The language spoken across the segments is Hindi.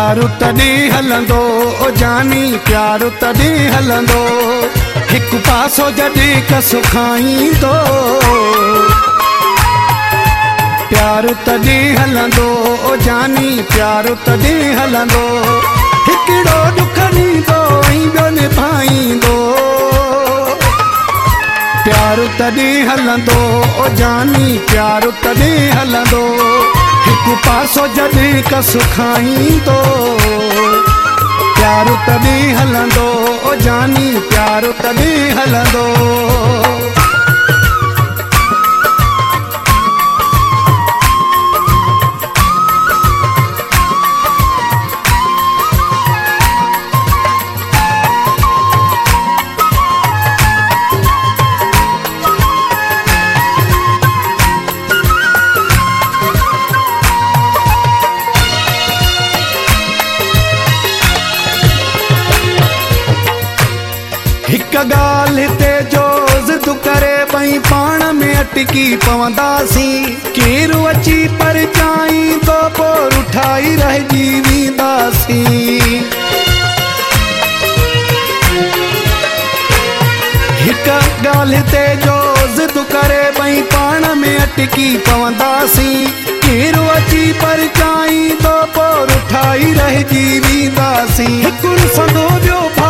प्यारु तॾहिं हलंदो, ओ जानी प्यारु तॾहिं हलंदो। हिकु पासो जॾहिं क सुखाईंदो प्यारु तॾहिं हलंदो, ओ जानी प्यारु तॾहिं हलंदो। हिकिड़ो दुख ॾींदो ऐं ॿियो निभाईंदो हलंदो, ओ जानी प्यारु तॾहिं हलंदो। पासो जॾहिं कस सुखाईंदो प्यारु तॾहिं हलंदो जानी प्यारु तॾहिं हलंदो ज़िद करे पई में अटकी पवंदासीं। केरु जो ज़िद करे पई में अटकी पवंदासीं। केरु अची पर चाईंदो पोइ रुठाई रहिजी वेंदासीं हिकु सदो ॿियो फाकुर जो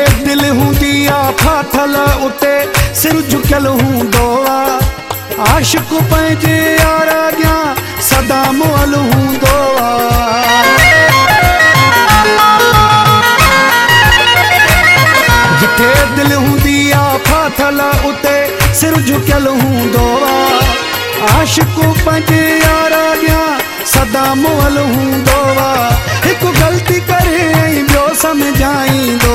जिथे दिल हूंदी आहे फाथल उते, सिर झुकियल हूंदो आहे आशिक पंहिंजे यार अॻियाँ सदा मुअल हूंदो आहे जिथे दिल हूंदी आहे फाथल उते, सिर झुकियल हूंदो आहे आशिक पंहिंजे यार अॻियाँ सदा मुअल हूंदो आहे हिकु ग़लती करे ऐं ॿियो सम्झाईंदो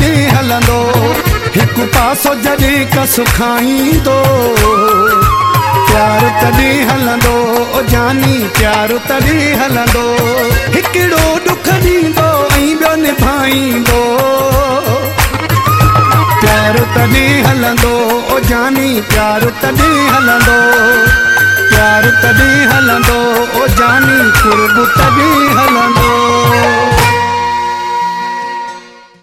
तॾहिं हलंदो, हिकु पासो जॾहिं क सुखाईंदो। प्यारु तॾहिं हलंदो जानी प्यारु तॾहिं हलंदो। हिकिड़ो दुख ॾींदो, ऐं ॿियो निभाईंदो। प्यारु तॾहिं हलंदो जानी प्यारु तॾहिं हलंदो। प्यारु तॾहिं हलंदो जानी कुर्ब तॾहिं